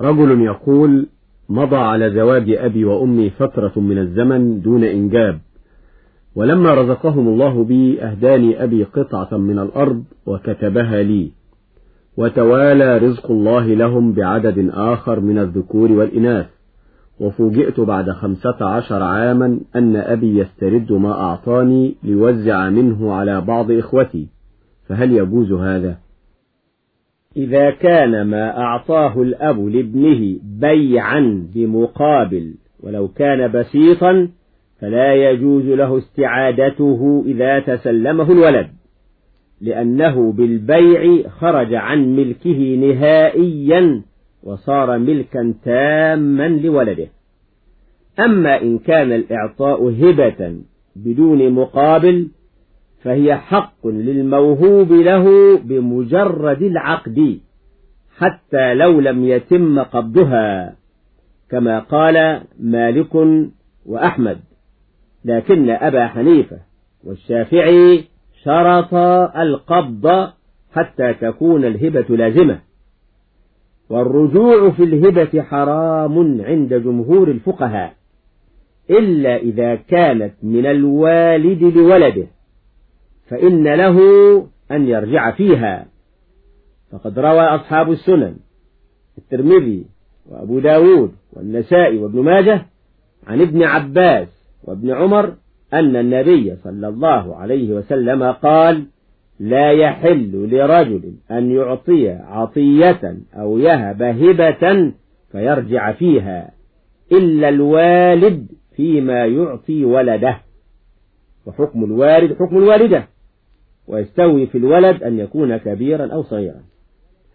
رجل يقول مضى على زواج أبي وأمي فترة من الزمن دون إنجاب ولما رزقهم الله بي أهداني أبي قطعة من الأرض وكتبها لي. وتوالى رزق الله لهم بعدد آخر من الذكور والإناث. وفوجئت بعد خمسة عشر عاما أن أبي يسترد ما أعطاني ليوزع منه على بعض إخوتي. فهل يجوز هذا؟ إذا كان ما أعطاه الأب لابنه بيعا بمقابل ولو كان بسيطا فلا يجوز له استعادته إذا تسلمه الولد لأنه بالبيع خرج عن ملكه نهائيا وصار ملكا تاما لولده. أما إن كان الإعطاء هبة بدون مقابل فهي حق للموهوب له بمجرد العقد حتى لو لم يتم قبضها. كما قال مالك وأحمد لكن أبا حنيفة والشافعي شرط القبض حتى تكون الهبة لازمة. والرجوع في الهبة حرام عند جمهور الفقهاء إلا إذا كانت من الوالد لولده. فإن له أن يرجع فيها. فقد روى أصحاب السنن الترمذي وأبو داود والنسائي وابن ماجه عن ابن عباس وابن عمر أن النبي صلى الله عليه وسلم قال لا يحل لرجل أن يعطي عطية أو يهب هبة فيرجع فيها إلا الوالد فيما يعطي ولده. وحكم الوالد حكم الوالدة. ويستوي في الولد أن يكون كبيرا أو صغيرا.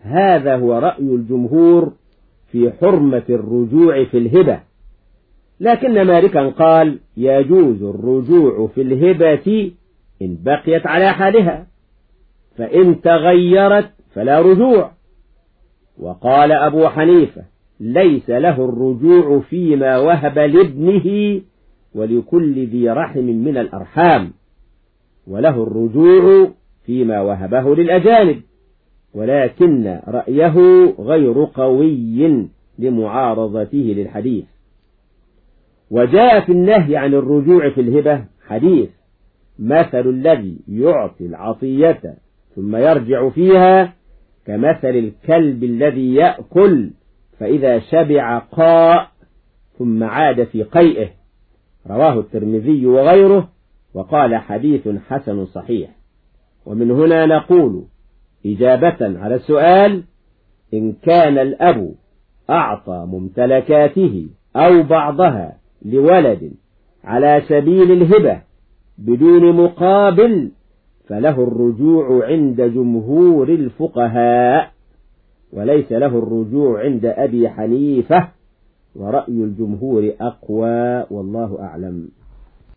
هذا هو رأي الجمهور في حرمة الرجوع في الهبة. لكن مالكا قال يجوز الرجوع في الهبة إن بقيت على حالها فإن تغيرت فلا رجوع. وقال أبو حنيفة ليس له الرجوع فيما وهب لابنه ولكل ذي رحم من الأرحام. وله الرجوع فيما وهبه للأجانب ولكن رأيه غير قوي لمعارضته للحديث. وجاء في النهي عن الرجوع في الهبة حديث مثل الذي يعطي العطية ثم يرجع فيها كمثل الكلب الذي يأكل فإذا شبع قاء ثم عاد في قيئه. رواه الترمذي وغيره وقال حديث حسن صحيح. ومن هنا نقول إجابة على السؤال إن كان الأب أعطى ممتلكاته أو بعضها لولد على سبيل الهبة بدون مقابل فله الرجوع عند جمهور الفقهاء وليس له الرجوع عند أبي حنيفة ورأي الجمهور أقوى والله أعلم.